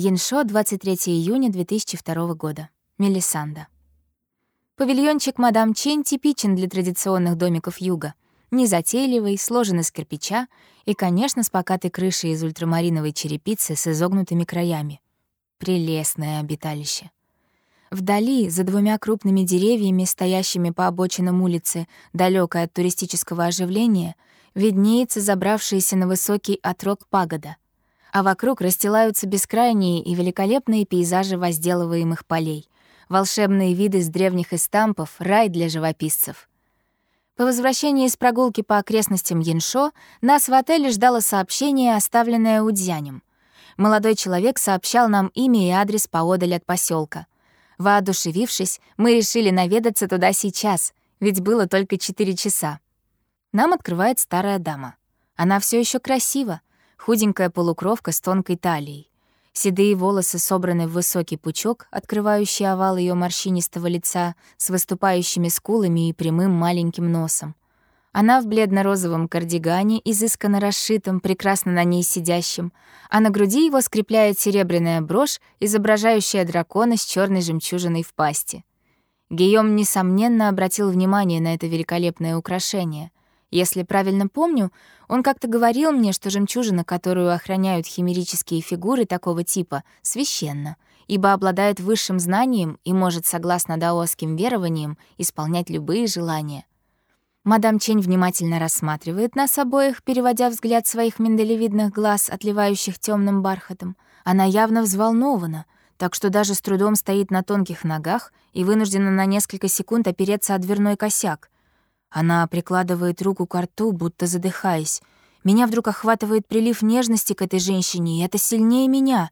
Яншо, 23 июня 2002 года. Мелисанда. Павильончик мадам Чень типичен для традиционных домиков юга. Незатейливый, сложен из кирпича и, конечно, с покатой крышей из ультрамариновой черепицы с изогнутыми краями. Прелестное обиталище. Вдали, за двумя крупными деревьями, стоящими по обочинам улицы, далёко от туристического оживления, виднеется забравшаяся на высокий отрог пагода, а вокруг расстилаются бескрайние и великолепные пейзажи возделываемых полей, волшебные виды с древних эстампов, рай для живописцев. По возвращении из прогулки по окрестностям Яншо нас в отеле ждало сообщение, оставленное Удзянем. Молодой человек сообщал нам имя и адрес поодаль от поселка — Воодушевившись, мы решили наведаться туда сейчас, ведь было только 4 часа. Нам открывает старая дама. Она все еще красива, худенькая полукровка с тонкой талией. Седые волосы собраны в высокий пучок, открывающий овал ее морщинистого лица с выступающими скулами и прямым маленьким носом. Она в бледно-розовом кардигане, изысканно расшитом, прекрасно на ней сидящем, а на груди его скрепляет серебряная брошь, изображающая дракона с черной жемчужиной в пасти. Гийом, несомненно, обратил внимание на это великолепное украшение. Если правильно помню, он как-то говорил мне, что жемчужина, которую охраняют химерические фигуры такого типа, священна, ибо обладает высшим знанием и может, согласно даосским верованиям, исполнять любые желания. Мадам Чень внимательно рассматривает нас обоих, переводя взгляд своих миндалевидных глаз, отливающих темным бархатом. Она явно взволнована, так что даже с трудом стоит на тонких ногах и вынуждена на несколько секунд опереться о дверной косяк. Она прикладывает руку к рту, будто задыхаясь. Меня вдруг охватывает прилив нежности к этой женщине, и это сильнее меня.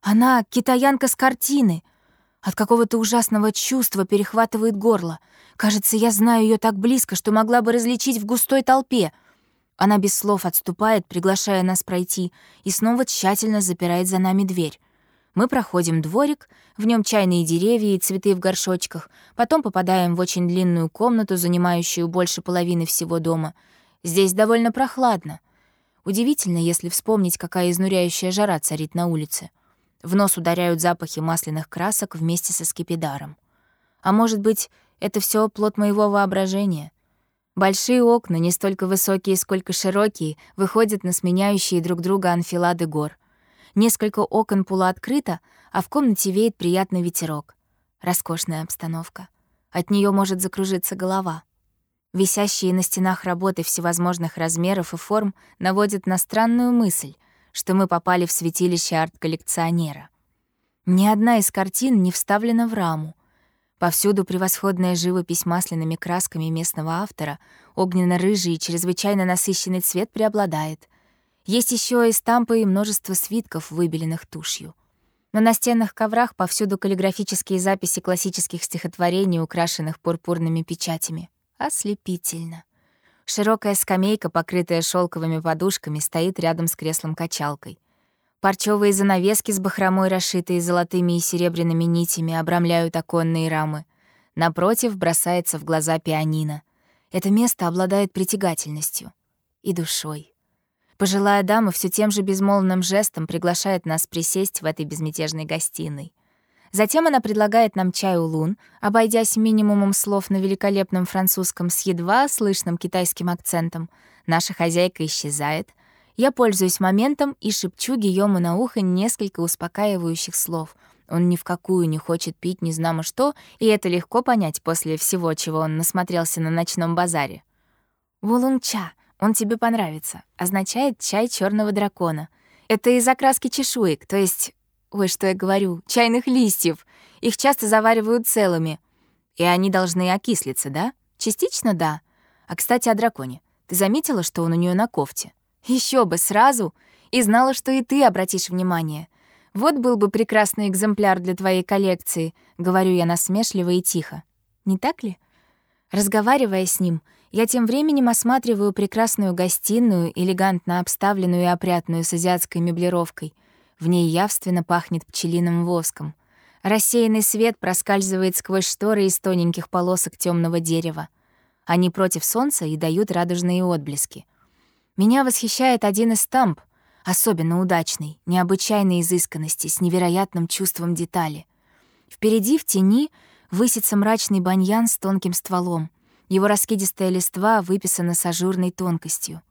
Она — китаянка с картины — от какого-то ужасного чувства перехватывает горло. Кажется, я знаю ее так близко, что могла бы различить в густой толпе. Она без слов отступает, приглашая нас пройти, и снова тщательно запирает за нами дверь. Мы проходим дворик, в нем чайные деревья и цветы в горшочках, потом попадаем в очень длинную комнату, занимающую больше половины всего дома. Здесь довольно прохладно. Удивительно, если вспомнить, какая изнуряющая жара царит на улице. В нос ударяют запахи масляных красок вместе со скипидаром. А может быть, это все плод моего воображения? Большие окна, не столько высокие, сколько широкие, выходят на сменяющие друг друга анфилады гор. Несколько окон полуоткрыто, а в комнате веет приятный ветерок. Роскошная обстановка. От нее может закружиться голова. Висящие на стенах работы всевозможных размеров и форм наводят на странную мысль — что мы попали в святилище арт-коллекционера. Ни одна из картин не вставлена в раму. Повсюду превосходная живопись масляными красками местного автора, огненно-рыжий и чрезвычайно насыщенный цвет преобладает. Есть еще и стампы и множество свитков, выбеленных тушью. На настенных коврах повсюду каллиграфические записи классических стихотворений, украшенных пурпурными печатями. Ослепительно. Широкая скамейка, покрытая шелковыми подушками, стоит рядом с креслом-качалкой. Парчевые занавески с бахромой, расшитые золотыми и серебряными нитями, обрамляют оконные рамы. Напротив бросается в глаза пианино. Это место обладает притягательностью и душой. Пожилая дама все тем же безмолвным жестом приглашает нас присесть в этой безмятежной гостиной. Затем она предлагает нам чай улун, обойдясь минимумом слов на великолепном французском с едва слышным китайским акцентом. Наша хозяйка исчезает. Я пользуюсь моментом и шепчу Гийому на ухо несколько успокаивающих слов. Он ни в какую не хочет пить не знамо что, и это легко понять после всего, чего он насмотрелся на ночном базаре. «Вулунг-ча, он тебе понравится», означает «чай черного дракона». Это из окраски чешуек, то есть Ой, что я говорю, чайных листьев. Их часто заваривают целыми. И они должны окислиться, да? Частично да. А, кстати, о драконе. Ты заметила, что он у нее на кофте? Еще бы, сразу. И знала, что и ты обратишь внимание. Вот был бы прекрасный экземпляр для твоей коллекции, говорю я насмешливо и тихо. Не так ли? Разговаривая с ним, я тем временем осматриваю прекрасную гостиную, элегантно обставленную и опрятную с азиатской меблировкой — в ней явственно пахнет пчелиным воском. Рассеянный свет проскальзывает сквозь шторы из тоненьких полосок темного дерева. Они против солнца и дают радужные отблески. Меня восхищает один из стамп. особенно удачной, необычайной изысканности, с невероятным чувством детали. Впереди, в тени, высится мрачный баньян с тонким стволом. Его раскидистая листва выписана с ажурной тонкостью.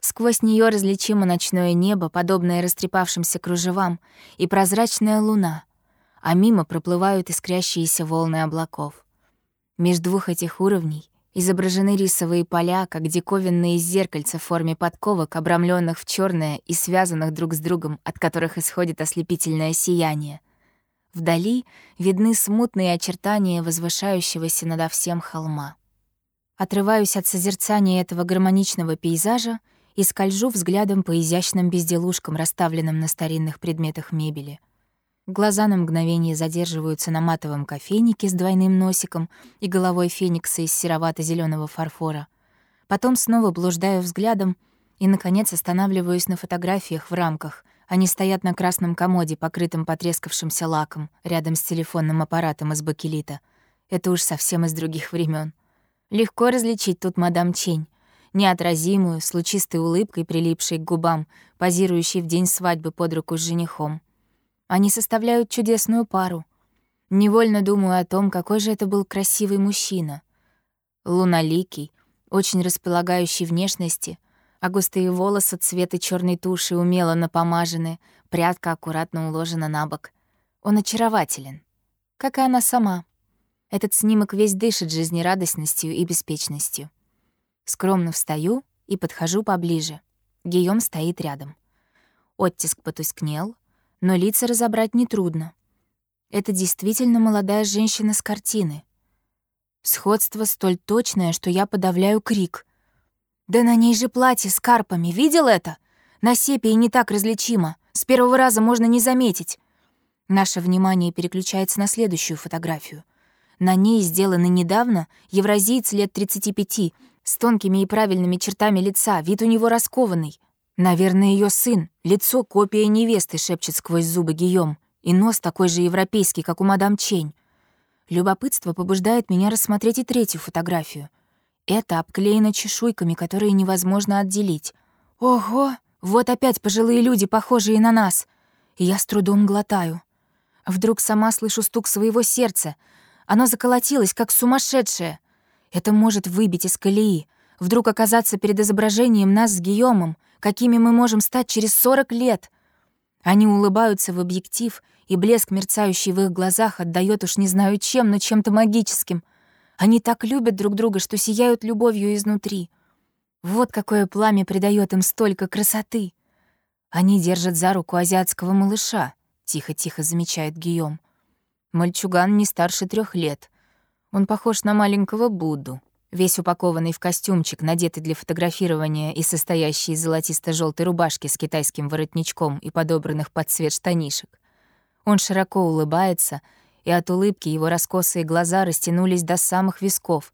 Сквозь нее различимо ночное небо, подобное растрепавшимся кружевам, и прозрачная луна, а мимо проплывают искрящиеся волны облаков. Меж двух этих уровней изображены рисовые поля, как диковинные зеркальца в форме подковок, обрамленных в черное и связанных друг с другом, от которых исходит ослепительное сияние. Вдали видны смутные очертания возвышающегося над всем холма. Отрываюсь от созерцания этого гармоничного пейзажа и скольжу взглядом по изящным безделушкам, расставленным на старинных предметах мебели. Глаза на мгновение задерживаются на матовом кофейнике с двойным носиком и головой феникса из серовато зеленого фарфора. Потом снова блуждаю взглядом и, наконец, останавливаюсь на фотографиях в рамках. Они стоят на красном комоде, покрытом потрескавшимся лаком, рядом с телефонным аппаратом из бакелита. Это уж совсем из других времен. Легко различить тут мадам Чень — неотразимую, с лучистой улыбкой, прилипшей к губам, позирующей в день свадьбы под руку с женихом. Они составляют чудесную пару. Невольно думаю о том, какой же это был красивый мужчина. Луналикий, очень располагающий внешности, а густые волосы цвета черной туши умело напомажены, прядка аккуратно уложена на бок. Он очарователен, как и она сама. Этот снимок весь дышит жизнерадостностью и беспечностью. Скромно встаю и подхожу поближе. Гийом стоит рядом. Оттиск потускнел, но лица разобрать нетрудно. Это действительно молодая женщина с картины. Сходство столь точное, что я подавляю крик. «Да на ней же платье с карпами, видел это? На сепии не так различимо, с первого раза можно не заметить». Наше внимание переключается на следующую фотографию. На ней сделаны недавно евразиец лет 35 с тонкими и правильными чертами лица, вид у него раскованный. Наверное, ее сын, лицо копия невесты, шепчет сквозь зубы Гийом, и нос такой же европейский, как у мадам Чень. Любопытство побуждает меня рассмотреть и третью фотографию. Это обклеено чешуйками, которые невозможно отделить. Ого! Вот опять пожилые люди, похожие на нас. Я с трудом глотаю. Вдруг сама слышу стук своего сердца. Оно заколотилось, как сумасшедшее — это может выбить из колеи, вдруг оказаться перед изображением нас с Гийомом, какими мы можем стать через 40 лет. Они улыбаются в объектив, и блеск, мерцающий в их глазах, отдает уж не знаю чем, но чем-то магическим. Они так любят друг друга, что сияют любовью изнутри. Вот какое пламя придает им столько красоты. Они держат за руку азиатского малыша, тихо-тихо замечает Гийом. Мальчуган не старше трех лет — он похож на маленького Будду, весь упакованный в костюмчик, надетый для фотографирования и состоящий из золотисто желтой рубашки с китайским воротничком и подобранных под цвет штанишек. Он широко улыбается, и от улыбки его раскосые глаза растянулись до самых висков.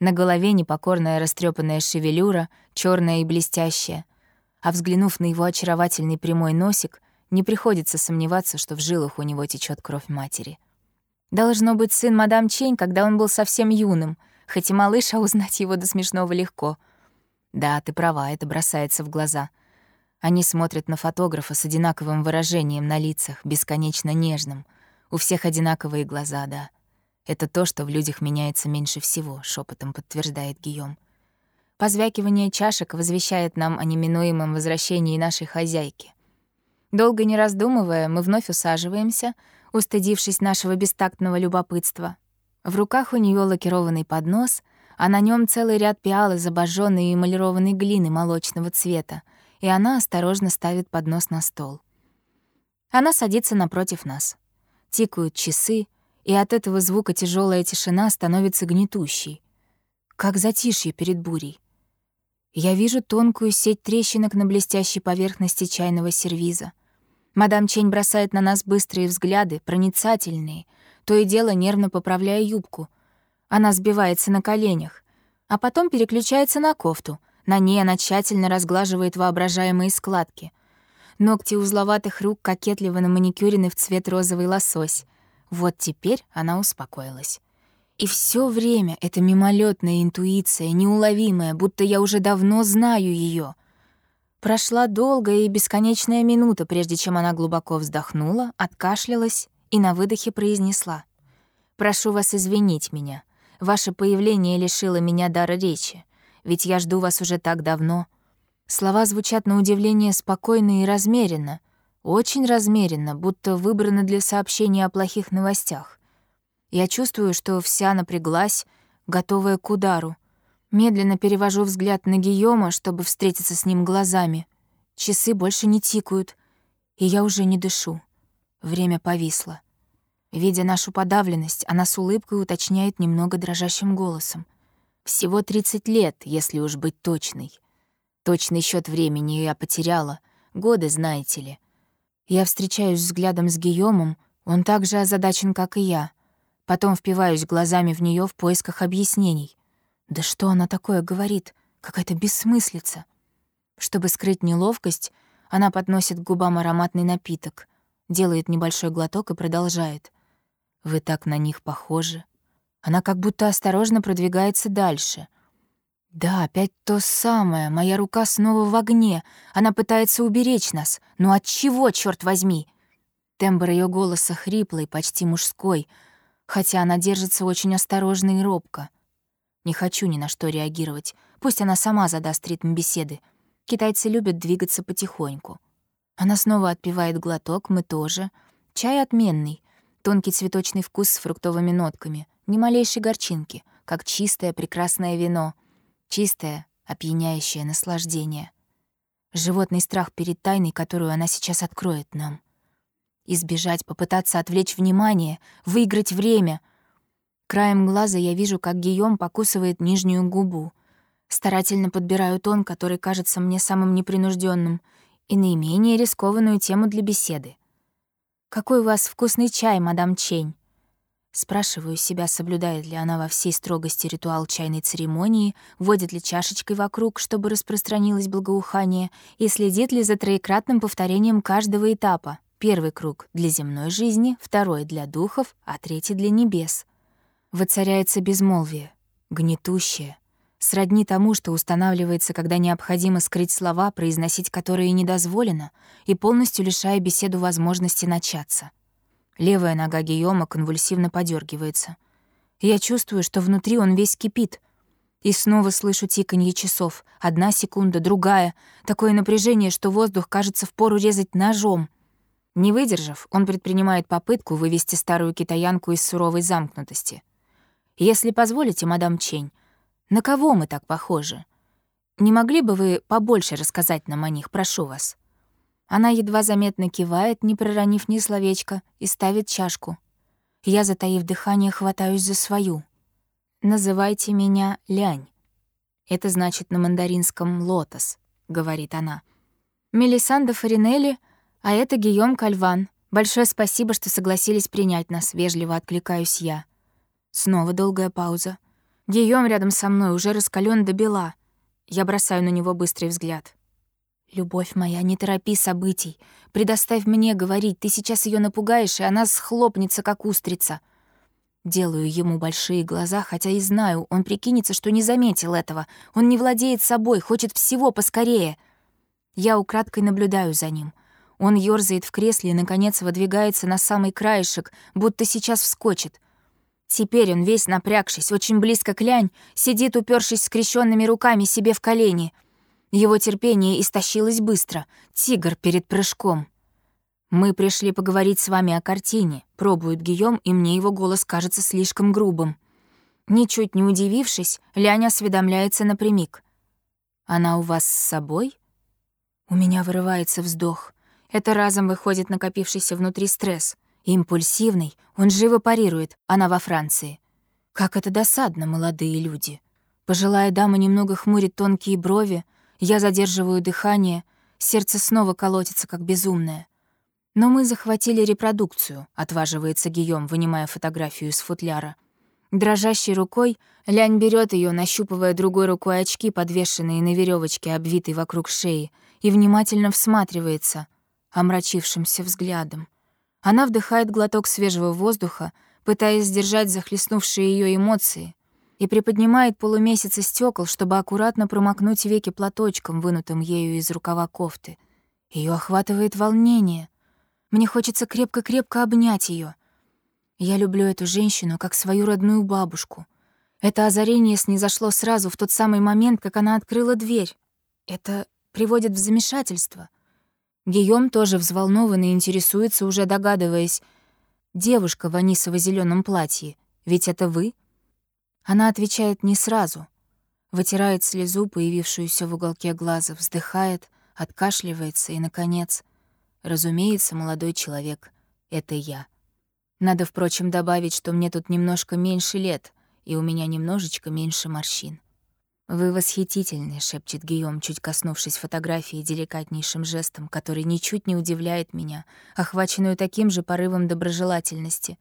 На голове непокорная растрепанная шевелюра, черная и блестящая. А взглянув на его очаровательный прямой носик, не приходится сомневаться, что в жилах у него течет кровь матери. Должно быть сын мадам Чень, когда он был совсем юным, хоть и малыш, а узнать его до смешного легко. Да, ты права, это бросается в глаза. Они смотрят на фотографа с одинаковым выражением на лицах, бесконечно нежным. У всех одинаковые глаза, да. Это то, что в людях меняется меньше всего, шепотом подтверждает Гийом. Позвякивание чашек возвещает нам о неминуемом возвращении нашей хозяйки. Долго не раздумывая, мы вновь усаживаемся — устыдившись нашего бестактного любопытства. В руках у нее лакированный поднос, а на нем целый ряд пиал из обожженной и эмалированной глины молочного цвета, и она осторожно ставит поднос на стол. Она садится напротив нас. Тикают часы, и от этого звука тяжелая тишина становится гнетущей. Как затишье перед бурей. Я вижу тонкую сеть трещинок на блестящей поверхности чайного сервиза — Мадам Чень бросает на нас быстрые взгляды, проницательные, то и дело нервно поправляя юбку. Она сбивается на коленях, а потом переключается на кофту. На ней она тщательно разглаживает воображаемые складки. Ногти узловатых рук кокетливо на маникюрены в цвет розовый лосось. Вот теперь она успокоилась. И все время эта мимолетная интуиция, неуловимая, будто я уже давно знаю ее. Прошла долгая и бесконечная минута, прежде чем она глубоко вздохнула, откашлялась и на выдохе произнесла. «Прошу вас извинить меня. Ваше появление лишило меня дара речи, ведь я жду вас уже так давно». Слова звучат на удивление спокойно и размеренно, очень размеренно, будто выбраны для сообщения о плохих новостях. Я чувствую, что вся напряглась, готовая к удару. Медленно перевожу взгляд на Гийома, чтобы встретиться с ним глазами. Часы больше не тикают, и я уже не дышу. Время повисло. Видя нашу подавленность, она с улыбкой уточняет немного дрожащим голосом. «Всего 30 лет, если уж быть точной. Точный счет времени я потеряла. Годы, знаете ли. Я встречаюсь взглядом с Гийомом, он так же озадачен, как и я. Потом впиваюсь глазами в нее в поисках объяснений. Да что она такое говорит? Какая-то бессмыслица. Чтобы скрыть неловкость, она подносит к губам ароматный напиток, делает небольшой глоток и продолжает. «Вы так на них похожи». Она как будто осторожно продвигается дальше. «Да, опять то самое. Моя рука снова в огне. Она пытается уберечь нас. Но от чего, черт возьми?» Тембр ее голоса хриплый, почти мужской, хотя она держится очень осторожно и робко. Не хочу ни на что реагировать. Пусть она сама задаст ритм беседы. Китайцы любят двигаться потихоньку. Она снова отпивает глоток, мы тоже. Чай отменный. Тонкий цветочный вкус с фруктовыми нотками. Ни малейшей горчинки, как чистое прекрасное вино. Чистое, опьяняющее наслаждение. Животный страх перед тайной, которую она сейчас откроет нам. Избежать, попытаться отвлечь внимание, выиграть время — Краем глаза я вижу, как Гийом покусывает нижнюю губу. Старательно подбираю тон, который кажется мне самым непринужденным, и наименее рискованную тему для беседы. «Какой у вас вкусный чай, мадам Чень?» Спрашиваю себя, соблюдает ли она во всей строгости ритуал чайной церемонии, водит ли чашечкой вокруг, чтобы распространилось благоухание, и следит ли за троекратным повторением каждого этапа. Первый круг — для земной жизни, второй — для духов, а третий — для небес — Воцаряется безмолвие, гнетущее, сродни тому, что устанавливается, когда необходимо скрыть слова, произносить которые не дозволено, и полностью лишая беседу возможности начаться. Левая нога Гийома конвульсивно подергивается. Я чувствую, что внутри он весь кипит. И снова слышу тиканье часов. Одна секунда, другая. Такое напряжение, что воздух кажется впору резать ножом. Не выдержав, он предпринимает попытку вывести старую китаянку из суровой замкнутости — если позволите, мадам Чень, на кого мы так похожи? Не могли бы вы побольше рассказать нам о них, прошу вас?» Она едва заметно кивает, не проронив ни словечка, и ставит чашку. Я, затаив дыхание, хватаюсь за свою. «Называйте меня Лянь. Это значит на мандаринском «лотос», — говорит она. «Мелисанда Фаринелли, а это Гийом Кальван. Большое спасибо, что согласились принять нас», — вежливо откликаюсь я. Снова долгая пауза. Гийом рядом со мной уже раскален до бела. Я бросаю на него быстрый взгляд. «Любовь моя, не торопи событий. Предоставь мне говорить. Ты сейчас ее напугаешь, и она схлопнется, как устрица». Делаю ему большие глаза, хотя и знаю, он прикинется, что не заметил этого. Он не владеет собой, хочет всего поскорее. Я украдкой наблюдаю за ним. Он ёрзает в кресле и, наконец, выдвигается на самый краешек, будто сейчас вскочит. Теперь он весь напрягшись, очень близко к лянь, сидит, упершись скрещенными руками себе в колени. Его терпение истощилось быстро. Тигр перед прыжком. «Мы пришли поговорить с вами о картине», — пробует Гийом, и мне его голос кажется слишком грубым. Ничуть не удивившись, Лянь осведомляется напрямик. «Она у вас с собой?» У меня вырывается вздох. Это разом выходит накопившийся внутри стресс. Импульсивный, он живо парирует, она во Франции. Как это досадно, молодые люди. Пожилая дама немного хмурит тонкие брови, я задерживаю дыхание, сердце снова колотится, как безумное. Но мы захватили репродукцию, отваживается Гийом, вынимая фотографию из футляра. Дрожащей рукой Лянь берет ее, нащупывая другой рукой очки, подвешенные на веревочке, обвитой вокруг шеи, и внимательно всматривается омрачившимся взглядом. Она вдыхает глоток свежего воздуха, пытаясь сдержать захлестнувшие ее эмоции. и приподнимает полумесяцы стекол, чтобы аккуратно промокнуть веки платочком, вынутым ею из рукава кофты. Ее охватывает волнение. Мне хочется крепко-крепко обнять ее. Я люблю эту женщину как свою родную бабушку. Это озарение снизошло сразу в тот самый момент, как она открыла дверь. Это приводит в замешательство. Гийом тоже взволнованно интересуется, уже догадываясь. «Девушка в анисово зеленом платье, ведь это вы?» Она отвечает не сразу. Вытирает слезу, появившуюся в уголке глаза, вздыхает, откашливается и, наконец, разумеется, молодой человек — это я. Надо, впрочем, добавить, что мне тут немножко меньше лет, и у меня немножечко меньше морщин. «Вы восхитительны», — шепчет Гийом, чуть коснувшись фотографии деликатнейшим жестом, который ничуть не удивляет меня, охваченную таким же порывом доброжелательности.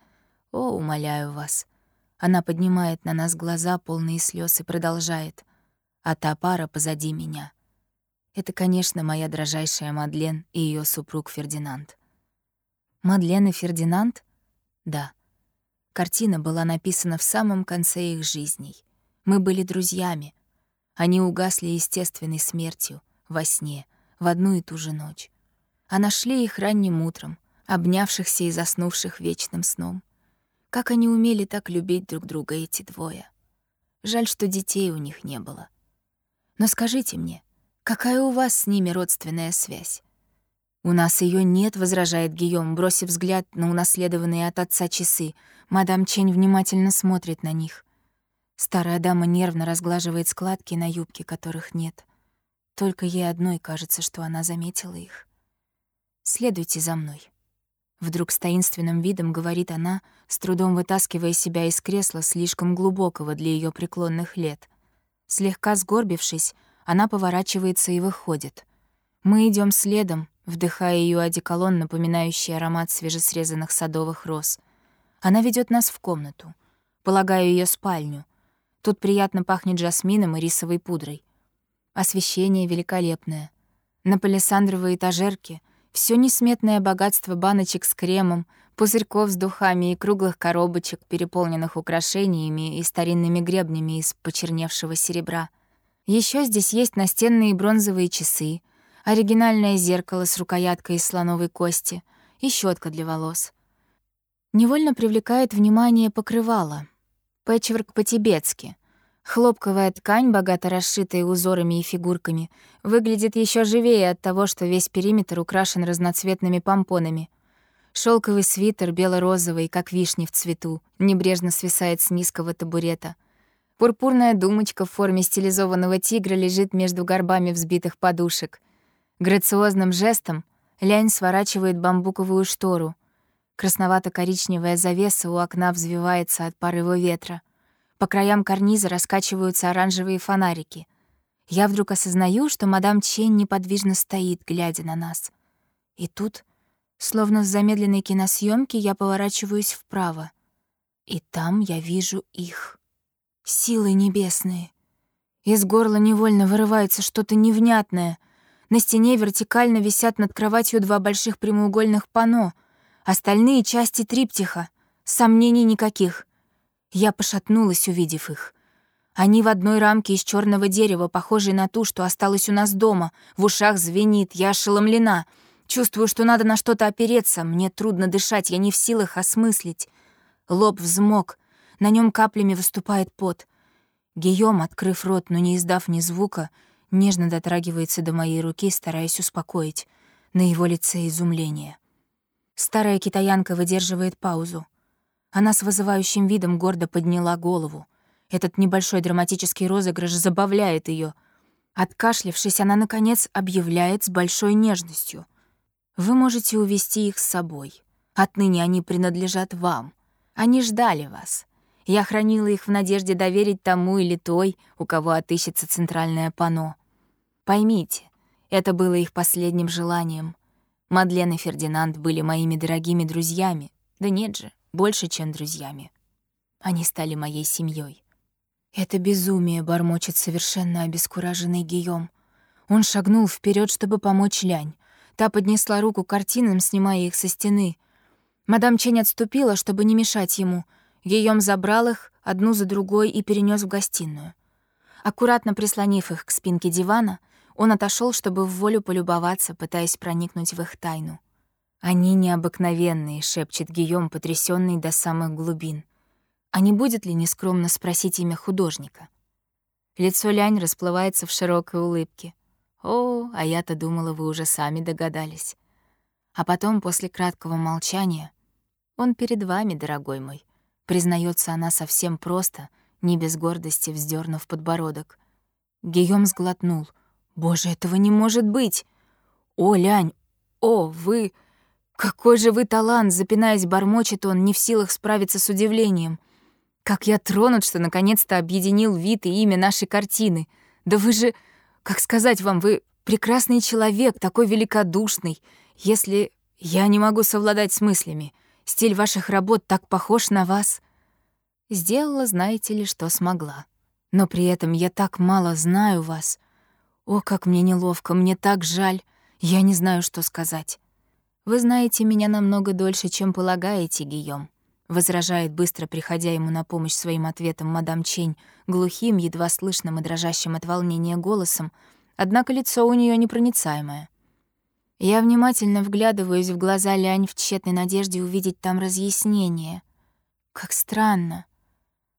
«О, умоляю вас, она поднимает на нас глаза, полные слез, и продолжает. А та пара позади меня. Это, конечно, моя дрожайшая Мадлен и ее супруг Фердинанд. Мадлен и Фердинанд? Да. Картина была написана в самом конце их жизней. Мы были друзьями. Они угасли естественной смертью, во сне, в одну и ту же ночь. А нашли их ранним утром, обнявшихся и заснувших вечным сном. Как они умели так любить друг друга, эти двое. Жаль, что детей у них не было. Но скажите мне, какая у вас с ними родственная связь? «У нас ее нет», — возражает Гийом, бросив взгляд на унаследованные от отца часы. Мадам Чень внимательно смотрит на них. Старая дама нервно разглаживает складки на юбке, которых нет. Только ей одной кажется, что она заметила их. «Следуйте за мной». Вдруг с таинственным видом говорит она, с трудом вытаскивая себя из кресла слишком глубокого для ее преклонных лет. Слегка сгорбившись, она поворачивается и выходит. Мы идем следом, вдыхая ее одеколон, напоминающий аромат свежесрезанных садовых роз. Она ведет нас в комнату. Полагаю, ее спальню. Тут приятно пахнет жасмином и рисовой пудрой. Освещение великолепное. На палисандровой этажерке — все несметное богатство баночек с кремом, пузырьков с духами и круглых коробочек, переполненных украшениями и старинными гребнями из почерневшего серебра. Еще здесь есть настенные бронзовые часы, оригинальное зеркало с рукояткой из слоновой кости и щетка для волос. Невольно привлекает внимание покрывало. Пэтчворк по-тибетски — Хлопковая ткань, богато расшитая узорами и фигурками, выглядит еще живее от того, что весь периметр украшен разноцветными помпонами. Шелковый свитер, бело-розовый, как вишни в цвету, небрежно свисает с низкого табурета. Пурпурная думочка в форме стилизованного тигра лежит между горбами взбитых подушек. Грациозным жестом лянь сворачивает бамбуковую штору. Красновато-коричневая завеса у окна взвивается от порыва ветра — по краям карниза раскачиваются оранжевые фонарики. Я вдруг осознаю, что мадам Чен неподвижно стоит, глядя на нас. И тут, словно в замедленной киносъемке, я поворачиваюсь вправо. И там я вижу их. Силы небесные. Из горла невольно вырывается что-то невнятное. На стене вертикально висят над кроватью два больших прямоугольных панно. Остальные части триптиха. Сомнений никаких — я пошатнулась, увидев их. Они в одной рамке из черного дерева, похожей на ту, что осталась у нас дома. В ушах звенит, я ошеломлена. Чувствую, что надо на что-то опереться. Мне трудно дышать, я не в силах осмыслить. Лоб взмок, на нем каплями выступает пот. Гийом, открыв рот, но не издав ни звука, нежно дотрагивается до моей руки, стараясь успокоить. На его лице изумление. Старая китаянка выдерживает паузу. Она с вызывающим видом гордо подняла голову. Этот небольшой драматический розыгрыш забавляет ее. Откашлившись, она, наконец, объявляет с большой нежностью. «Вы можете увести их с собой. Отныне они принадлежат вам. Они ждали вас. Я хранила их в надежде доверить тому или той, у кого отыщется центральное пано. Поймите, это было их последним желанием. Мадлен и Фердинанд были моими дорогими друзьями. Да нет же, больше, чем друзьями. Они стали моей семьей. Это безумие бормочет совершенно обескураженный Гийом. Он шагнул вперед, чтобы помочь Лянь. Та поднесла руку картинам, снимая их со стены. Мадам Чень отступила, чтобы не мешать ему. Гийом забрал их одну за другой и перенес в гостиную. Аккуратно прислонив их к спинке дивана, он отошел, чтобы в волю полюбоваться, пытаясь проникнуть в их тайну. «Они необыкновенные», — шепчет Гийом, потрясенный до самых глубин. «А не будет ли нескромно спросить имя художника?» Лицо Лянь расплывается в широкой улыбке. «О, а я-то думала, вы уже сами догадались». А потом, после краткого молчания, «Он перед вами, дорогой мой», — признается она совсем просто, не без гордости вздернув подбородок. Гийом сглотнул. «Боже, этого не может быть!» «О, Лянь! О, вы...» «Какой же вы талант!» — запинаясь, бормочет он, не в силах справиться с удивлением. «Как я тронут, что наконец-то объединил вид и имя нашей картины! Да вы же... Как сказать вам, вы прекрасный человек, такой великодушный. Если я не могу совладать с мыслями, стиль ваших работ так похож на вас». Сделала, знаете ли, что смогла. Но при этом я так мало знаю вас. О, как мне неловко, мне так жаль. Я не знаю, что сказать. «Вы знаете меня намного дольше, чем полагаете, Гийом», — возражает, быстро приходя ему на помощь своим ответом мадам Чень, глухим, едва слышным и дрожащим от волнения голосом, однако лицо у нее непроницаемое. Я внимательно вглядываюсь в глаза Лянь в тщетной надежде увидеть там разъяснение. Как странно.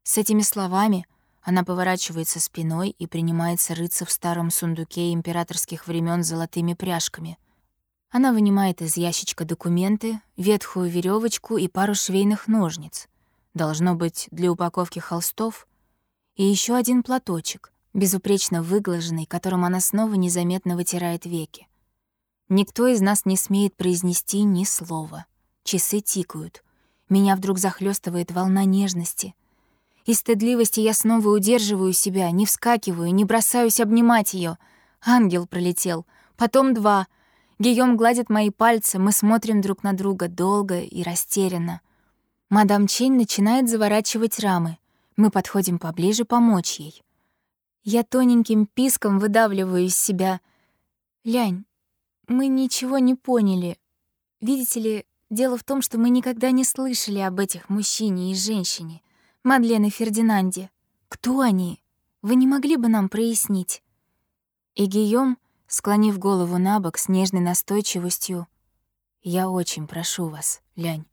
С этими словами она поворачивается спиной и принимается рыться в старом сундуке императорских времен золотыми пряжками — она вынимает из ящичка документы, ветхую веревочку и пару швейных ножниц. Должно быть, для упаковки холстов. И еще один платочек, безупречно выглаженный, которым она снова незаметно вытирает веки. Никто из нас не смеет произнести ни слова. Часы тикают. Меня вдруг захлестывает волна нежности. Из стыдливости я снова удерживаю себя, не вскакиваю, не бросаюсь обнимать ее. Ангел пролетел, потом два — Гийом гладит мои пальцы, мы смотрим друг на друга долго и растерянно. Мадам Чень начинает заворачивать рамы. Мы подходим поближе помочь ей. Я тоненьким писком выдавливаю из себя. «Лянь, мы ничего не поняли. Видите ли, дело в том, что мы никогда не слышали об этих мужчине и женщине, Мадлен и Фердинанде. Кто они? Вы не могли бы нам прояснить?» И Гийом склонив голову на бок с нежной настойчивостью, «Я очень прошу вас, Лянь,